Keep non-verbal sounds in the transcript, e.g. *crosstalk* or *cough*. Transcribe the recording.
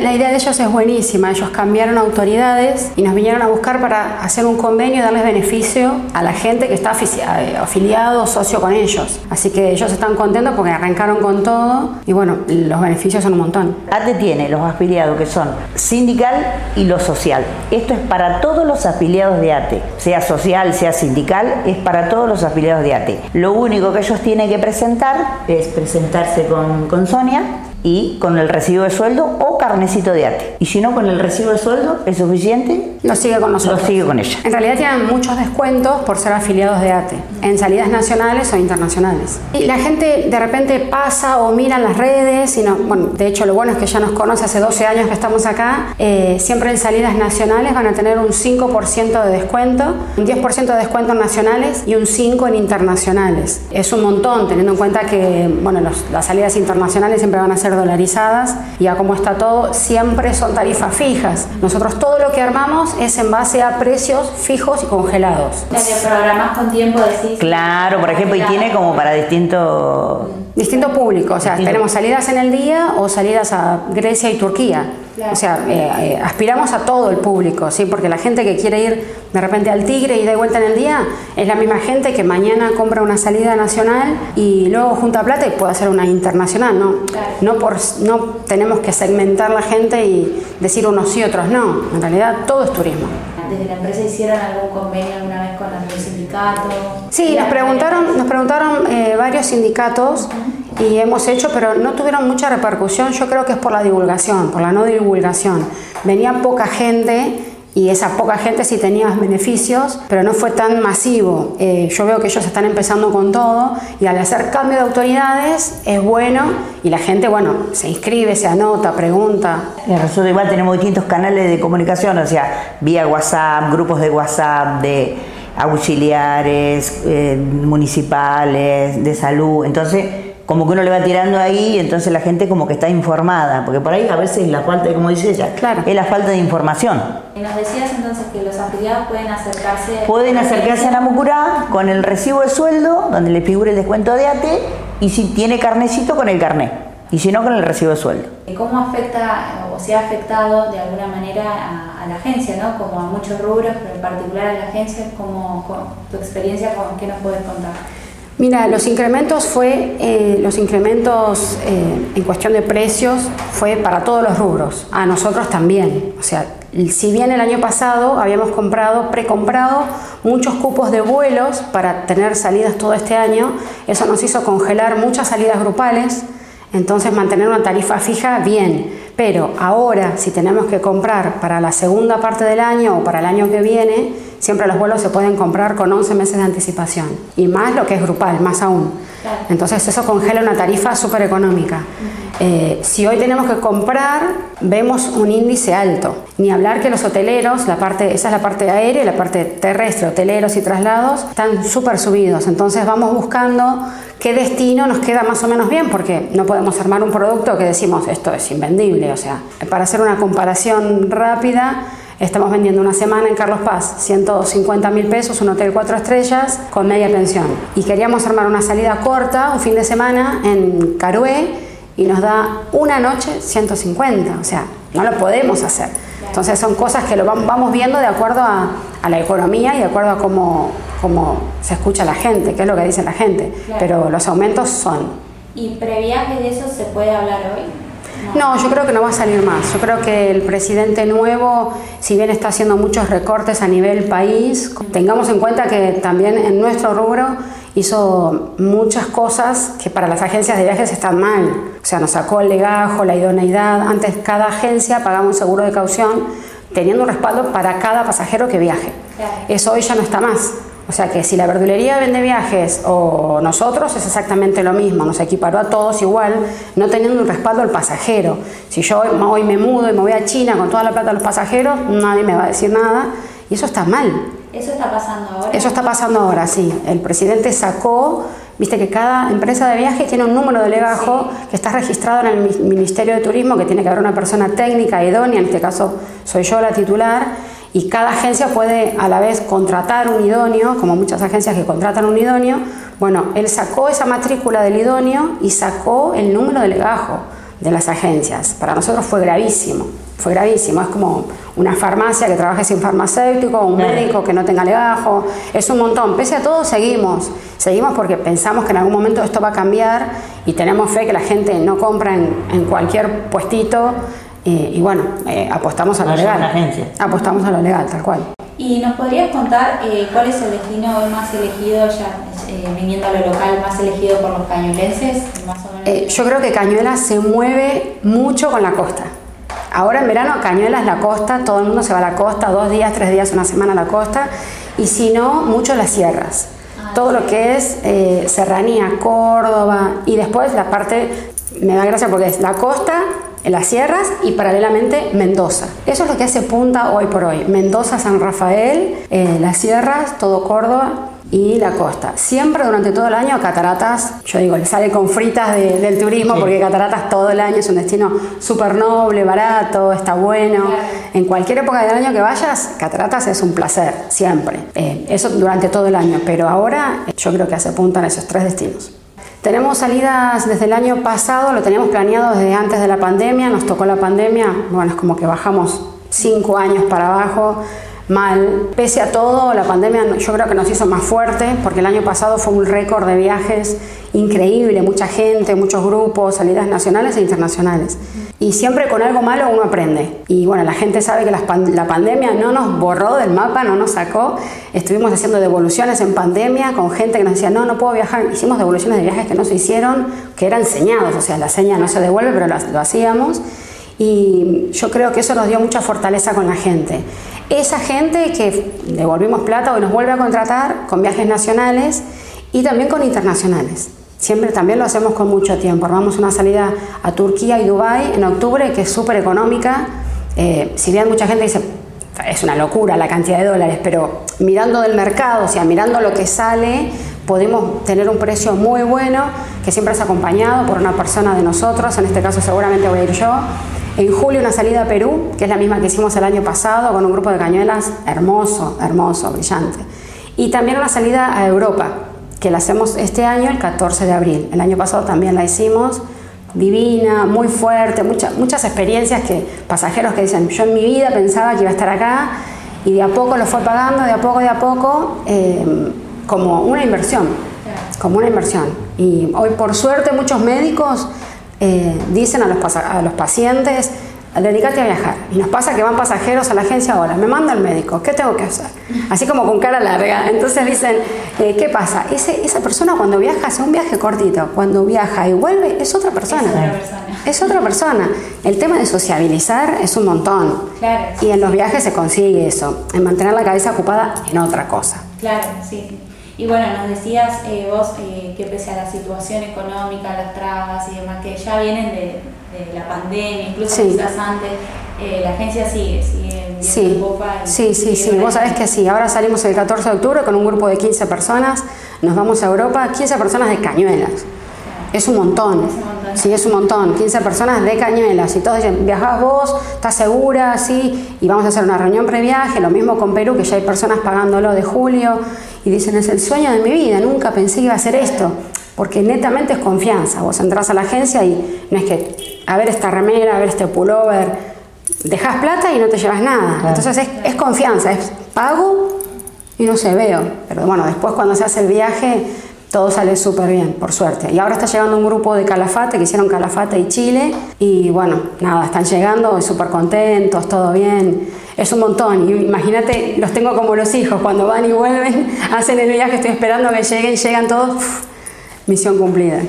La idea de ellos es buenísima. Ellos cambiaron autoridades y nos vinieron a buscar para hacer un convenio y darles beneficio a la gente que está eh, afiliado o socio con ellos. Así que ellos están contentos porque arrancaron con todo y bueno, los beneficios son un montón. ATE tiene los afiliados que son sindical y lo social. Esto es para todos los afiliados de ATE, sea social, sea sindical, es para todos los afiliados de ATE. Lo único que ellos tienen que presentar es presentarse con, con Sonia y con el recibo de sueldo o carnecito de ATE. Y si no, con el recibo de sueldo es suficiente. Lo sigue con nosotros. Lo sigue con ella. En realidad tienen muchos descuentos por ser afiliados de ATE, en salidas nacionales o internacionales. Y la gente de repente pasa o mira las redes, y no, bueno, de hecho lo bueno es que ya nos conoce hace 12 años que estamos acá, eh, siempre en salidas nacionales van a tener un 5% de descuento, un 10% de descuento en nacionales y un 5% en internacionales. Es un montón, teniendo en cuenta que bueno, las salidas internacionales siempre van a ser dolarizadas y a cómo está todo, siempre son tarifas fijas. Nosotros todo lo que armamos es en base a precios fijos y congelados. ¿El programas con tiempo decís? Claro, por ejemplo, y tiene como para distintos... Distinto público, o sea, tenemos salidas en el día o salidas a Grecia y Turquía. O sea, eh, eh, aspiramos a todo el público, ¿sí? porque la gente que quiere ir de repente al Tigre y de vuelta en el día es la misma gente que mañana compra una salida nacional y luego junta plata y puede hacer una internacional. No, no, por, no tenemos que segmentar la gente y decir unos sí, otros no. En realidad todo es turismo. ¿Desde la empresa hicieron algún convenio alguna vez con algún sindicato? Sí, nos preguntaron, nos preguntaron eh, varios sindicatos y hemos hecho, pero no tuvieron mucha repercusión. Yo creo que es por la divulgación, por la no divulgación. Venía poca gente y esa poca gente sí tenía beneficios, pero no fue tan masivo. Eh, yo veo que ellos están empezando con todo y al hacer cambio de autoridades es bueno y la gente, bueno, se inscribe, se anota, pregunta. Nosotros igual tenemos distintos canales de comunicación, o sea, vía WhatsApp, grupos de WhatsApp, de auxiliares, eh, municipales, de salud, entonces como que uno le va tirando ahí y entonces la gente como que está informada, porque por ahí a veces la falta, como dice ella, claro. es la falta de información. Y nos decías entonces que los afiliados pueden acercarse... Pueden acercarse a la Mucurá con el recibo de sueldo, donde le figure el descuento de ATE, y si tiene carnecito, con el carnet, y si no, con el recibo de sueldo. ¿Y cómo afecta o se ha afectado de alguna manera a, la agencia, ¿no? como a muchos rubros, pero en particular a la agencia, como tu experiencia, con, ¿qué nos puedes contar? Mira, los incrementos fue, eh, los incrementos eh, en cuestión de precios fue para todos los rubros, a nosotros también. O sea, si bien el año pasado habíamos comprado, precomprado muchos cupos de vuelos para tener salidas todo este año, eso nos hizo congelar muchas salidas grupales, entonces mantener una tarifa fija bien. Pero ahora, si tenemos que comprar para la segunda parte del año o para el año que viene, siempre los vuelos se pueden comprar con 11 meses de anticipación. Y más lo que es grupal, más aún. Entonces eso congela una tarifa súper económica. Eh, si hoy tenemos que comprar, vemos un índice alto. Ni hablar que los hoteleros, la parte, esa es la parte aérea la parte terrestre, hoteleros y traslados, están súper subidos. Entonces vamos buscando qué destino nos queda más o menos bien, porque no podemos armar un producto que decimos esto es invendible. O sea, para hacer una comparación rápida, Estamos vendiendo una semana en Carlos Paz, 150 mil pesos, un hotel cuatro estrellas con media pensión. Y queríamos armar una salida corta, un fin de semana en Carué, y nos da una noche 150. O sea, no lo podemos hacer. Entonces son cosas que lo vamos viendo de acuerdo a, la economía y de acuerdo a cómo, cómo, se escucha la gente, qué es lo que dice la gente. Pero los aumentos son. ¿Y previaje de eso se puede hablar hoy? No, yo creo que no va a salir más. Yo creo que el presidente nuevo, si bien está haciendo muchos recortes a nivel país, tengamos en cuenta que también en nuestro rubro hizo muchas cosas que para las agencias de viajes están mal. O sea, nos sacó el legajo, la idoneidad. Antes cada agencia pagaba un seguro de caución teniendo un respaldo para cada pasajero que viaje. Eso hoy ya no está más. O sea que si la verdulería vende viajes o nosotros es exactamente lo mismo, nos equiparó a todos igual, no teniendo un respaldo al pasajero. Si yo hoy me mudo y me voy a China con toda la plata de los pasajeros, nadie me va a decir nada y eso está mal. ¿Eso está pasando ahora? Eso está pasando ahora, sí. El presidente sacó, viste que cada empresa de viaje tiene un número de legajo que está registrado en el Ministerio de Turismo, que tiene que haber una persona técnica idónea, en este caso soy yo la titular y cada agencia puede a la vez contratar un idóneo, como muchas agencias que contratan un idóneo. Bueno, él sacó esa matrícula del idóneo y sacó el número de legajo de las agencias. Para nosotros fue gravísimo, fue gravísimo. Es como una farmacia que trabaje sin farmacéutico, un médico que no tenga legajo, es un montón. Pese a todo, seguimos. Seguimos porque pensamos que en algún momento esto va a cambiar y tenemos fe que la gente no compra en, cualquier puestito. Y bueno, eh, apostamos a lo legal. Apostamos a lo legal, tal cual. ¿Y nos podrías contar eh, cuál es el destino más elegido, ya eh, viniendo a lo local, más elegido por los cañuelenses? Eh, yo creo que Cañuelas se mueve mucho con la costa. Ahora en verano Cañuelas la costa, todo el mundo se va a la costa, dos días, tres días, una semana a la costa, y si no, mucho las sierras. Ah, todo lo que es Serranía, Córdoba, y después la parte, me da gracia porque es la costa, en las sierras y paralelamente Mendoza. Eso es lo que hace punta hoy por hoy. Mendoza, San Rafael, eh, las sierras, todo Córdoba y la costa. Siempre durante todo el año Cataratas, yo digo, le sale con fritas del turismo porque Cataratas todo el año es un destino súper noble, barato, está bueno. En cualquier época del año que vayas, Cataratas es un placer, siempre. Eh, eso durante todo el año, pero ahora yo creo que hace punta en esos tres destinos. Tenemos salidas desde el año pasado, lo teníamos planeado desde antes de la pandemia, nos tocó la pandemia, bueno, es como que bajamos cinco años para abajo, mal. Pese a todo, la pandemia yo creo que nos hizo más fuerte, porque el año pasado fue un récord de viajes increíble, mucha gente, muchos grupos, salidas nacionales e internacionales. Y siempre con algo malo uno aprende. Y bueno, la gente sabe que la, pandemia no nos borró del mapa, no nos sacó. Estuvimos haciendo devoluciones en pandemia con gente que nos decía, no, no puedo viajar. Hicimos devoluciones de viajes que no se hicieron, que eran enseñados, o sea, la seña no se devuelve, pero lo hacíamos. Y yo creo que eso nos dio mucha fortaleza con la gente. Esa gente que devolvimos plata o nos vuelve a contratar con viajes nacionales y también con internacionales. Siempre también lo hacemos con mucho tiempo. Armamos una salida a Turquía y Dubái en octubre que es súper económica. Eh, si bien mucha gente dice, es una locura la cantidad de dólares, pero mirando del mercado, o sea, mirando lo que sale, podemos tener un precio muy bueno, que siempre es acompañado por una persona de nosotros, en este caso seguramente voy a ir yo. En julio una salida a Perú, que es la misma que hicimos el año pasado, con un grupo de cañuelas hermoso, hermoso, brillante. Y también una salida a Europa, que la hacemos este año, el 14 de abril. El año pasado también la hicimos, divina, muy fuerte, muchas muchas experiencias que pasajeros que dicen, yo en mi vida pensaba que iba a estar acá y de a poco lo fue pagando, de a poco, de a poco, eh, como una inversión, como una inversión. Y hoy por suerte muchos médicos eh, dicen a los, a los pacientes, dedícate a viajar. Y nos pasa que van pasajeros a la agencia ahora, me manda el médico, ¿qué tengo que hacer? Así como con cara larga. Entonces dicen, eh, ¿qué pasa? Ese, esa persona cuando viaja hace un viaje cortito, cuando viaja y vuelve es otra persona. Es otra persona. Es otra persona. El tema de sociabilizar es un montón. Claro. Y en los viajes se consigue eso, en mantener la cabeza ocupada en otra cosa. Claro, sí. Y bueno, nos decías eh, vos eh, que pese a la situación económica, las trabas y demás, que ya vienen de, la pandemia, incluso quizás antes, eh, la agencia sigue, sigue sí. Copa sí, sí, sí, vos sabés que sí. Ahora salimos el 14 de octubre con un grupo de 15 personas, nos vamos a Europa, 15 personas de cañuelas. Es un montón. Sí, es un montón. 15 personas de cañuelas. Y todos dicen, viajás vos, estás segura, sí. Y vamos a hacer una reunión previaje. Lo mismo con Perú, que ya hay personas pagándolo de julio. Y dicen, es el sueño de mi vida. Nunca pensé que iba a hacer esto. Porque netamente es confianza. Vos entras a la agencia y no es que, a ver esta remera, a ver este pullover. Dejas plata y no te llevas nada. Entonces es, es confianza. Es pago y no se veo. Pero bueno, después cuando se hace el viaje todo sale súper bien, por suerte. Y ahora está llegando un grupo de Calafate, que hicieron Calafate y Chile, y bueno, nada, están llegando súper contentos, todo bien. Es un montón, imagínate, los tengo como los hijos, cuando van y vuelven, *laughs* hacen el viaje, estoy esperando que lleguen, llegan todos, misión cumplida.